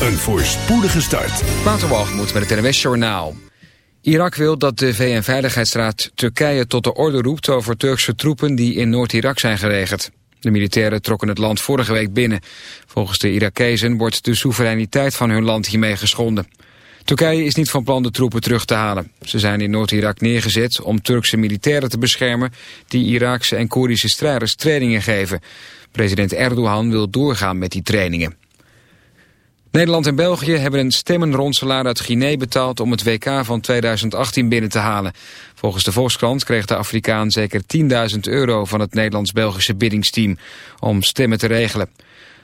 een voorspoedige start. Waterwalgemoed met het NWS Journaal. Irak wil dat de VN-veiligheidsraad Turkije tot de orde roept over Turkse troepen die in Noord-Irak zijn geregerd. De militairen trokken het land vorige week binnen. Volgens de Irakezen wordt de soevereiniteit van hun land hiermee geschonden. Turkije is niet van plan de troepen terug te halen. Ze zijn in Noord-Irak neergezet om Turkse militairen te beschermen... die Iraakse en Koerdische strijders trainingen geven. President Erdogan wil doorgaan met die trainingen. Nederland en België hebben een stemmenronselaar uit Guinea betaald om het WK van 2018 binnen te halen. Volgens de Volkskrant kreeg de Afrikaan zeker 10.000 euro van het Nederlands-Belgische biddingsteam om stemmen te regelen.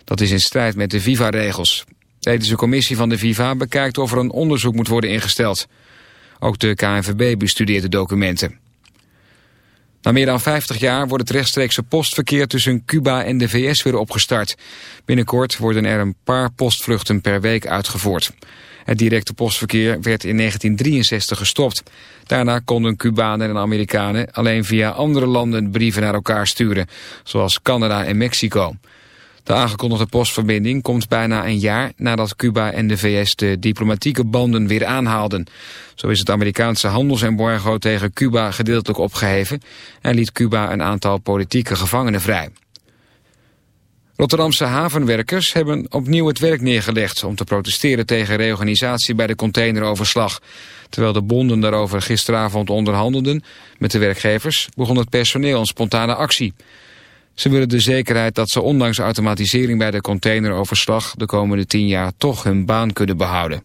Dat is in strijd met de FIFA-regels. De ethische commissie van de FIFA bekijkt of er een onderzoek moet worden ingesteld. Ook de KNVB bestudeert de documenten. Na meer dan 50 jaar wordt het rechtstreekse postverkeer tussen Cuba en de VS weer opgestart. Binnenkort worden er een paar postvluchten per week uitgevoerd. Het directe postverkeer werd in 1963 gestopt. Daarna konden Cubanen en Amerikanen alleen via andere landen brieven naar elkaar sturen, zoals Canada en Mexico. De aangekondigde postverbinding komt bijna een jaar nadat Cuba en de VS de diplomatieke banden weer aanhaalden. Zo is het Amerikaanse handelsembargo tegen Cuba gedeeltelijk opgeheven en liet Cuba een aantal politieke gevangenen vrij. Rotterdamse havenwerkers hebben opnieuw het werk neergelegd om te protesteren tegen reorganisatie bij de containeroverslag. Terwijl de bonden daarover gisteravond onderhandelden met de werkgevers begon het personeel een spontane actie. Ze willen de zekerheid dat ze ondanks automatisering bij de containeroverslag de komende tien jaar toch hun baan kunnen behouden.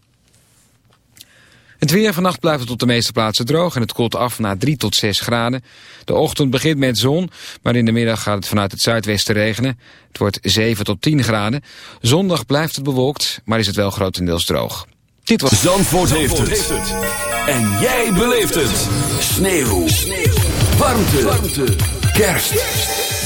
Het weer vannacht blijft het op de meeste plaatsen droog en het koelt af naar 3 tot 6 graden. De ochtend begint met zon, maar in de middag gaat het vanuit het zuidwesten regenen. Het wordt 7 tot 10 graden. Zondag blijft het bewolkt, maar is het wel grotendeels droog. Dit was Zandvoort, heeft, het. En jij beleeft het. Sneeuw. Sneeuw. Warmte. Warmte. Kerst.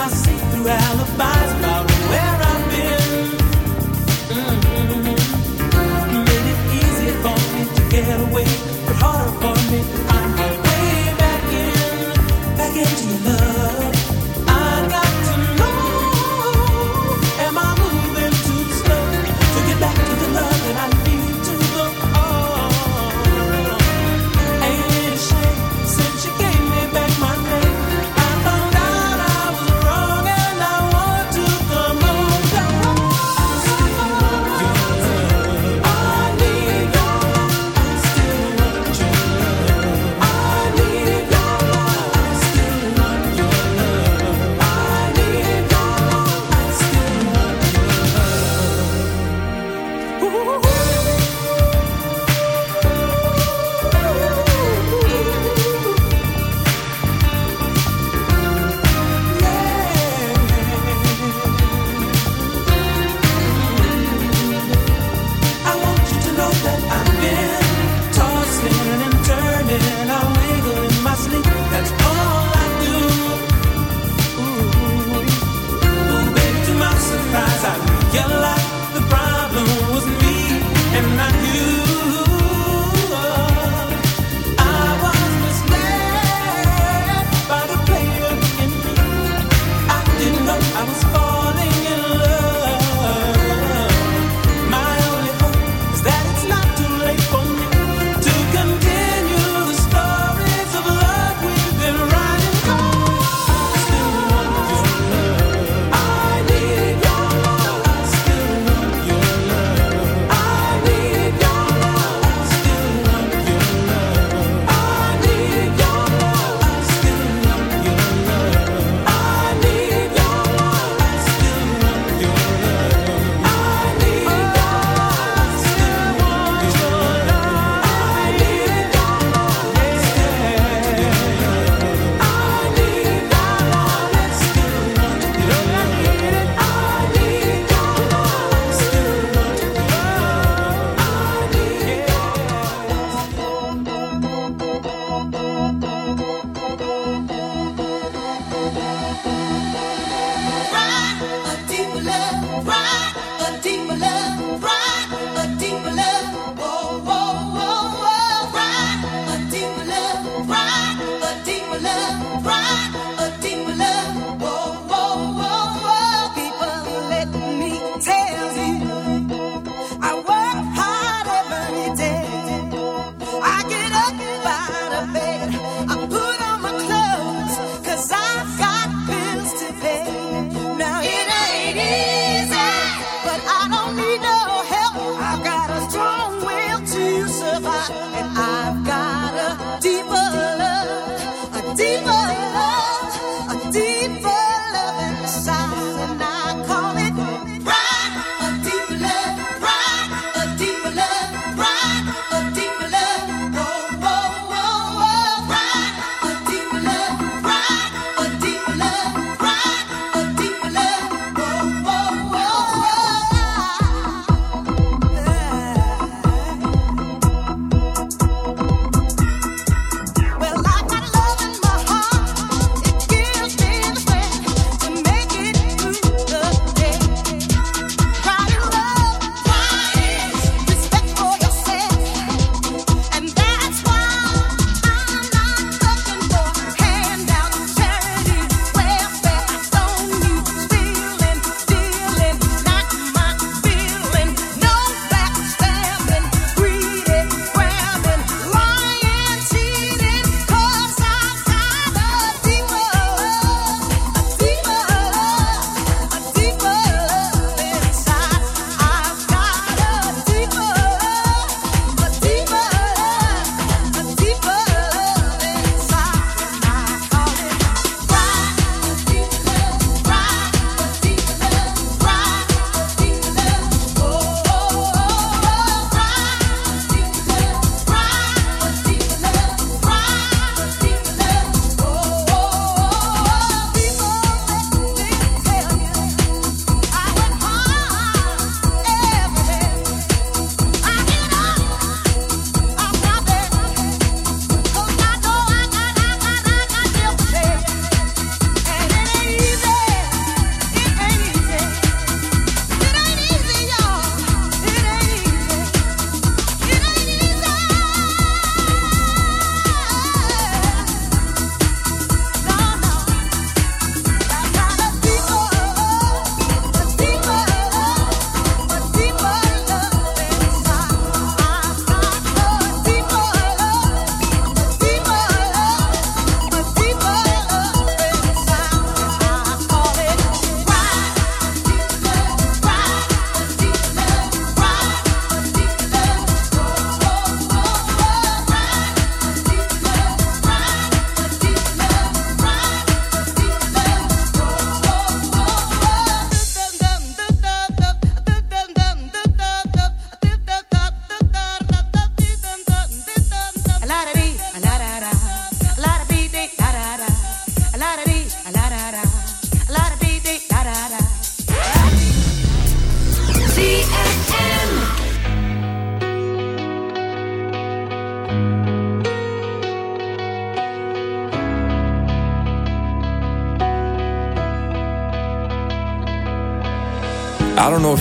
My see-through alibis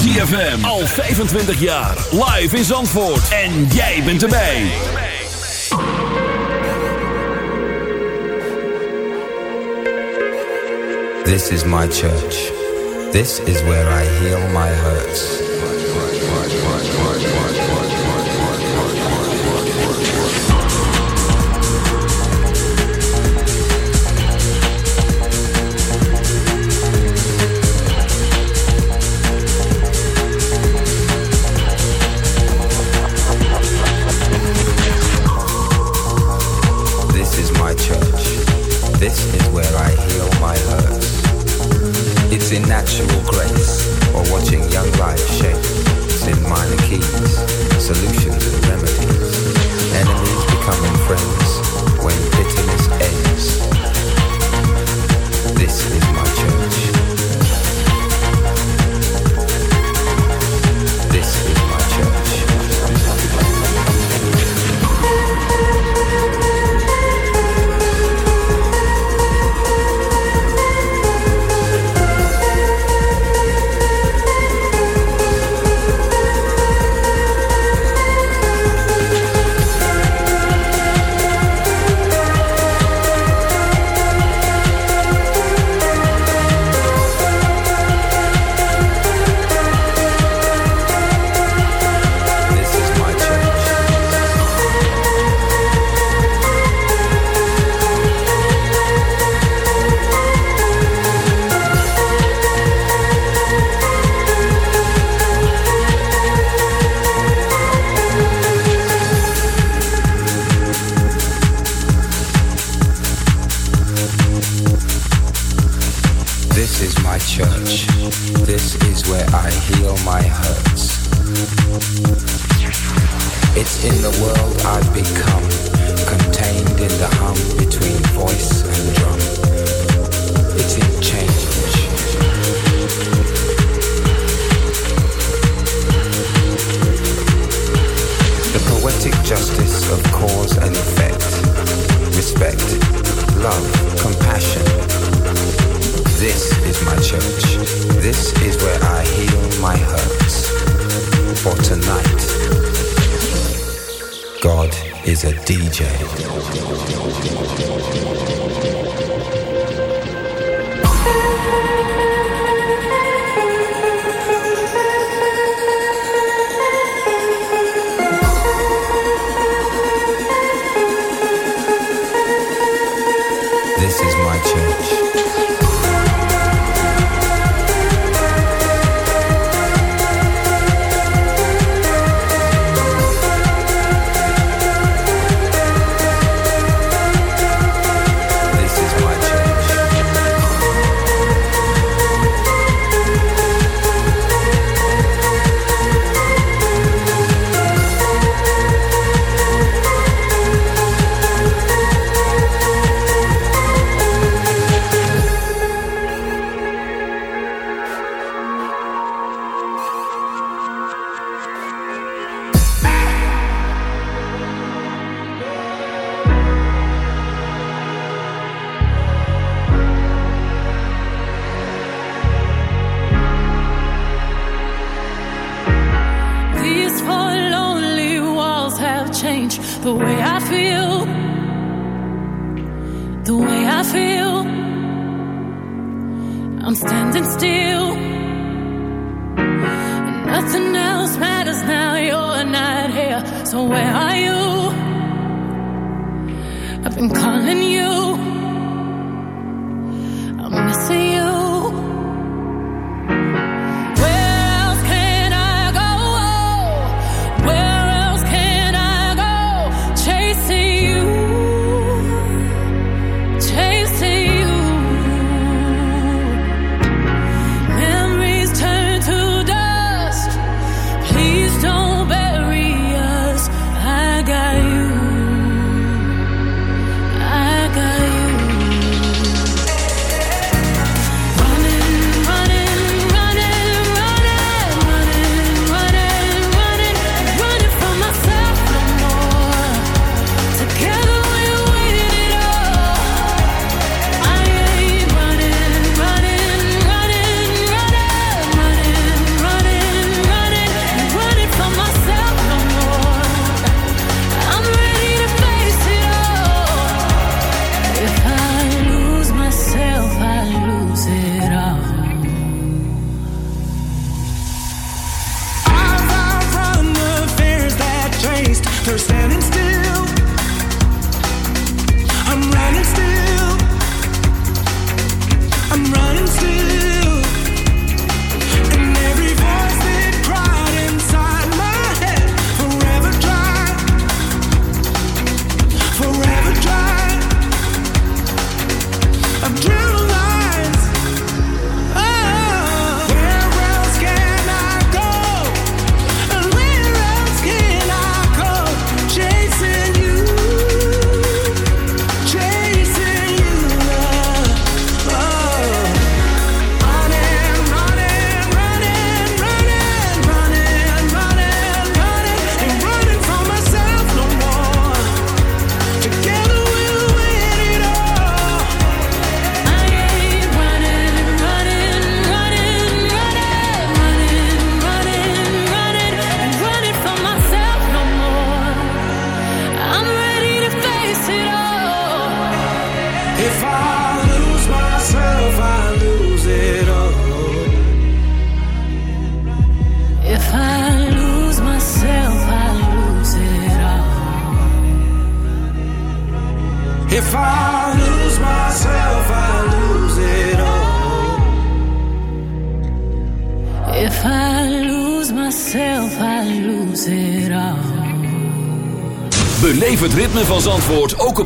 ZFM. Al 25 jaar. Live in Zandvoort. En jij bent erbij. This is my church. This is where I heal my hurts. watching young life shape in minor keys, solutions and remedies, enemies becoming friends when bitterness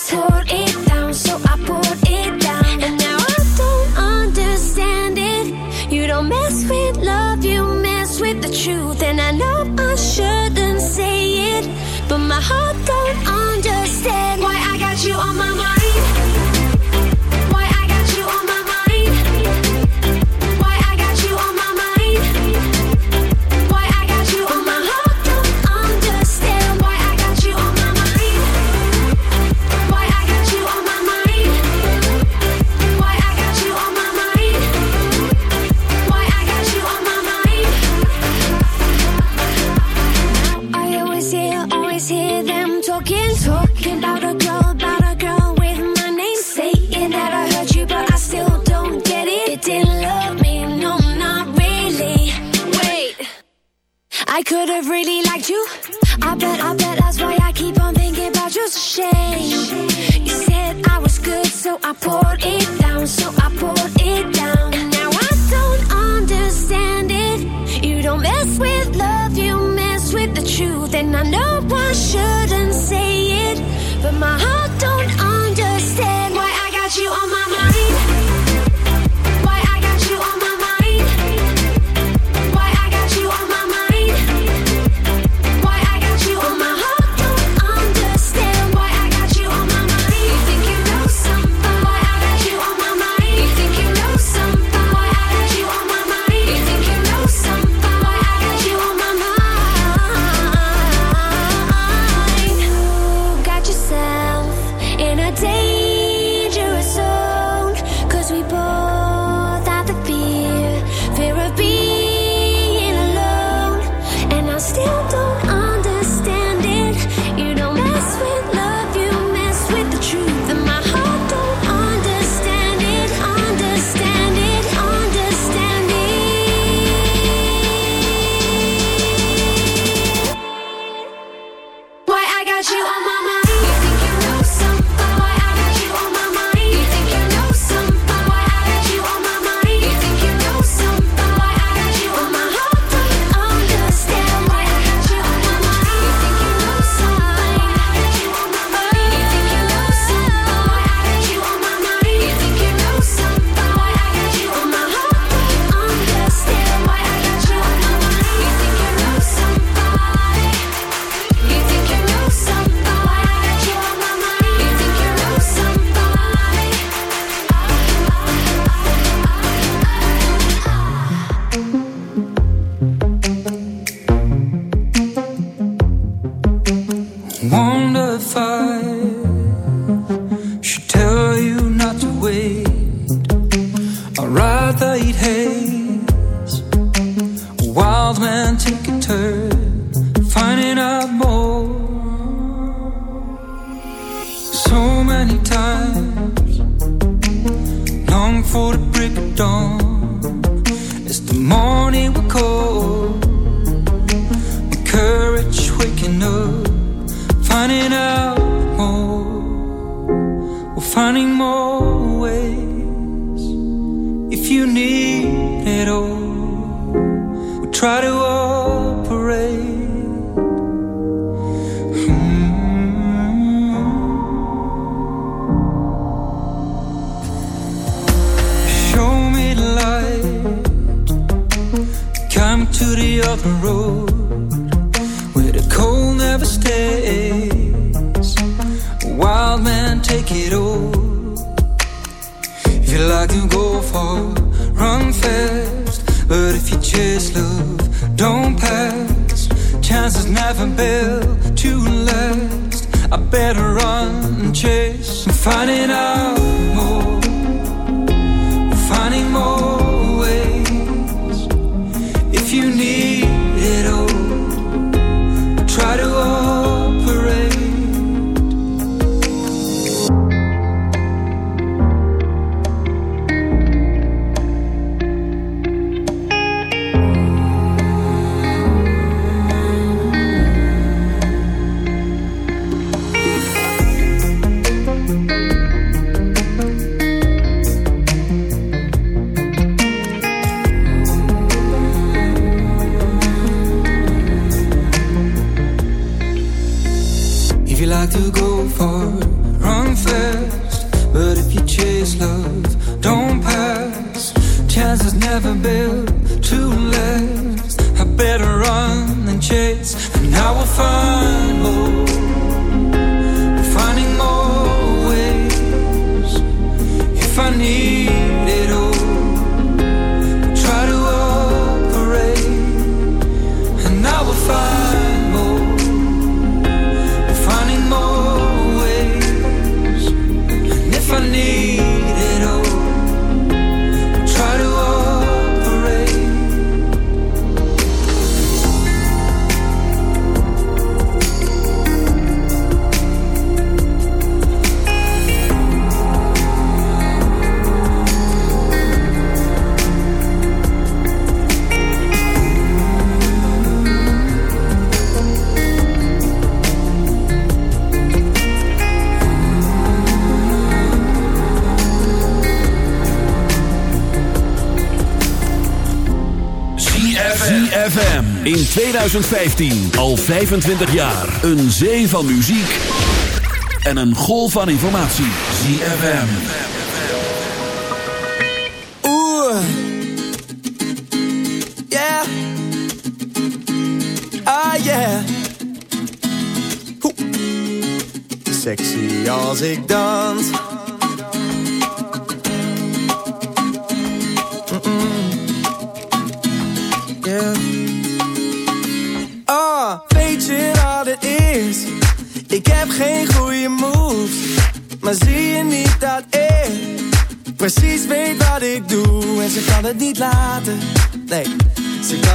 this sheltered road where the cold never stays. Wild man, take it all. If you like to go far, run fast. But if you chase love, don't pass. Chances never built to last. I better run and chase and finding out more. Finding more. Chase, and I will find 2015 al 25 jaar. Een zee van muziek en een golf van informatie. ZFM. Oeh. Yeah. Ah, yeah. Hoe. Sexy als ik dans.